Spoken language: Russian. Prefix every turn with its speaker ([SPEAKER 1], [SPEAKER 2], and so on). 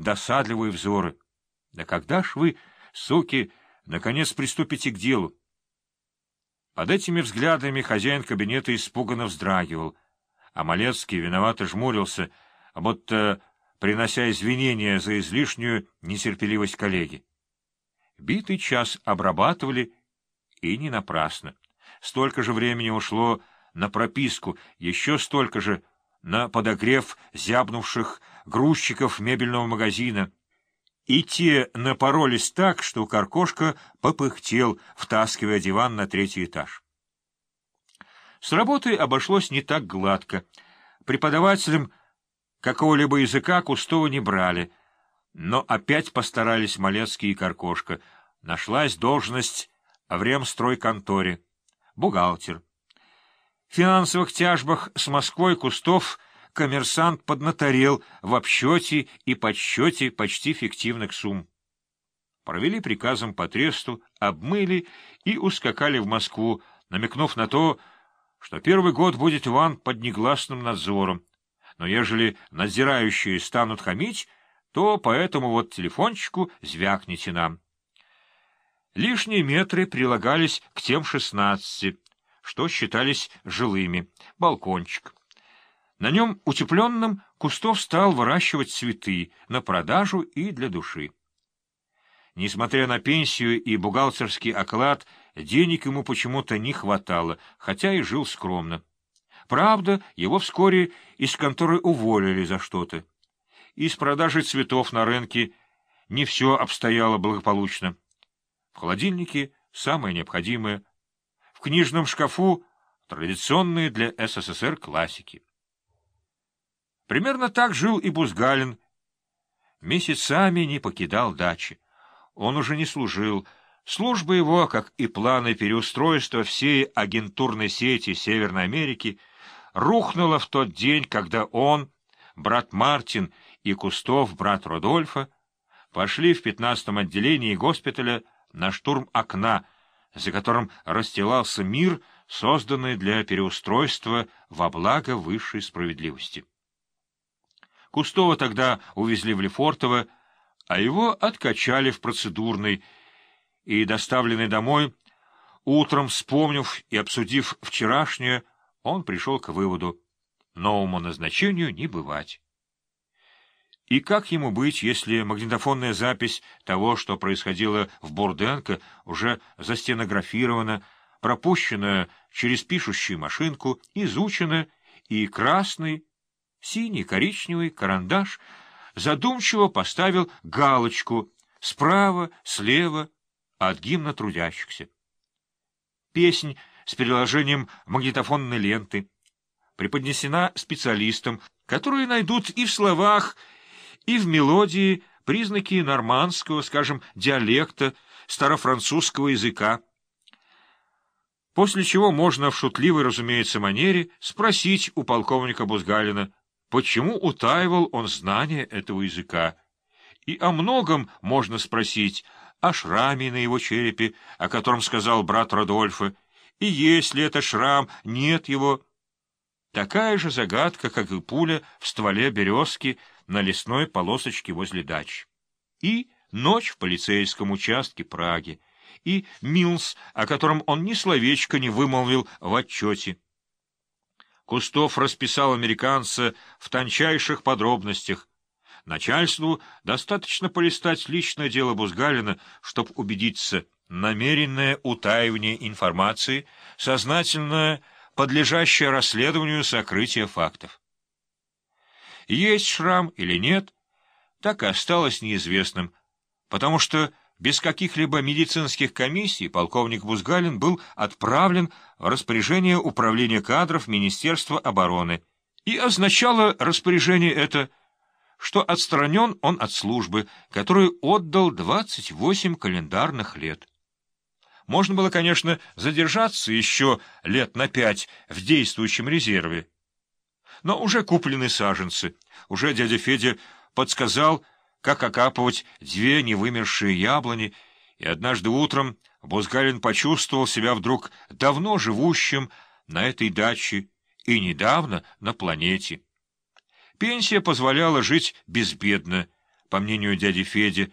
[SPEAKER 1] досадливые взоры. Да когда ж вы, суки, наконец приступите к делу? Под этими взглядами хозяин кабинета испуганно вздрагивал, а Малецкий виновато жмурился, будто принося извинения за излишнюю нетерпеливость коллеги. Битый час обрабатывали, и не напрасно. Столько же времени ушло на прописку, еще столько же на подогрев зябнувших грузчиков мебельного магазина. И те напоролись так, что Каркошка попыхтел, втаскивая диван на третий этаж. С работой обошлось не так гладко. Преподавателям какого-либо языка Кустова не брали, но опять постарались Малецкий и Каркошка. Нашлась должность в ремстройконторе, бухгалтер. В финансовых тяжбах с Москвой Кустов коммерсант поднаторел в обсчете и подсчете почти фиктивных сумм. Провели приказом по тресту, обмыли и ускакали в Москву, намекнув на то, что первый год будет Иван под негласным надзором, но ежели надзирающие станут хамить, то по этому вот телефончику звякните нам. Лишние метры прилагались к тем шестнадцати, что считались жилыми, балкончик. На нем утепленным Кустов стал выращивать цветы на продажу и для души. Несмотря на пенсию и бухгалтерский оклад, денег ему почему-то не хватало, хотя и жил скромно. Правда, его вскоре из конторы уволили за что-то. Из продажи цветов на рынке не все обстояло благополучно. В холодильнике самое необходимое, в книжном шкафу традиционные для СССР классики. Примерно так жил и Бузгалин. Месяцами не покидал дачи. Он уже не служил. Служба его, как и планы переустройства всей агентурной сети Северной Америки, рухнула в тот день, когда он, брат Мартин и Кустов, брат Родольфа, пошли в пятнадцатом отделении госпиталя на штурм окна, за которым расстилался мир, созданный для переустройства во благо высшей справедливости. Кустова тогда увезли в Лефортово, а его откачали в процедурной и, доставленный домой, утром, вспомнив и обсудив вчерашнее, он пришел к выводу — новому назначению не бывать. И как ему быть, если магнитофонная запись того, что происходило в Бурденко, уже застенографирована, пропущена через пишущую машинку, изучена, и красный, синий, коричневый карандаш задумчиво поставил галочку справа, слева от гимна трудящихся. Песнь с переложением магнитофонной ленты преподнесена специалистам, которые найдут и в словах, и в мелодии признаки нормандского, скажем, диалекта, старофранцузского языка. После чего можно в шутливой, разумеется, манере спросить у полковника Бузгалина, почему утаивал он знание этого языка. И о многом можно спросить, о шраме на его черепе, о котором сказал брат Родольфа, и если это шрам, нет его. Такая же загадка, как и пуля в стволе березки, на лесной полосочке возле дач. И ночь в полицейском участке Праги, и Милс, о котором он ни словечко не вымолвил в отчете. Кустов расписал американца в тончайших подробностях. Начальству достаточно полистать личное дело Бузгалина, чтобы убедиться, намеренное утаивание информации, сознательное, подлежащее расследованию сокрытие фактов. Есть шрам или нет, так и осталось неизвестным, потому что без каких-либо медицинских комиссий полковник Бузгалин был отправлен в распоряжение Управления кадров Министерства обороны, и означало распоряжение это, что отстранен он от службы, которую отдал 28 календарных лет. Можно было, конечно, задержаться еще лет на пять в действующем резерве, но уже куплены саженцы. Уже дядя Федя подсказал, как окапывать две невымершие яблони, и однажды утром Бузгалин почувствовал себя вдруг давно живущим на этой даче и недавно на планете. Пенсия позволяла жить безбедно, по мнению дяди Феди,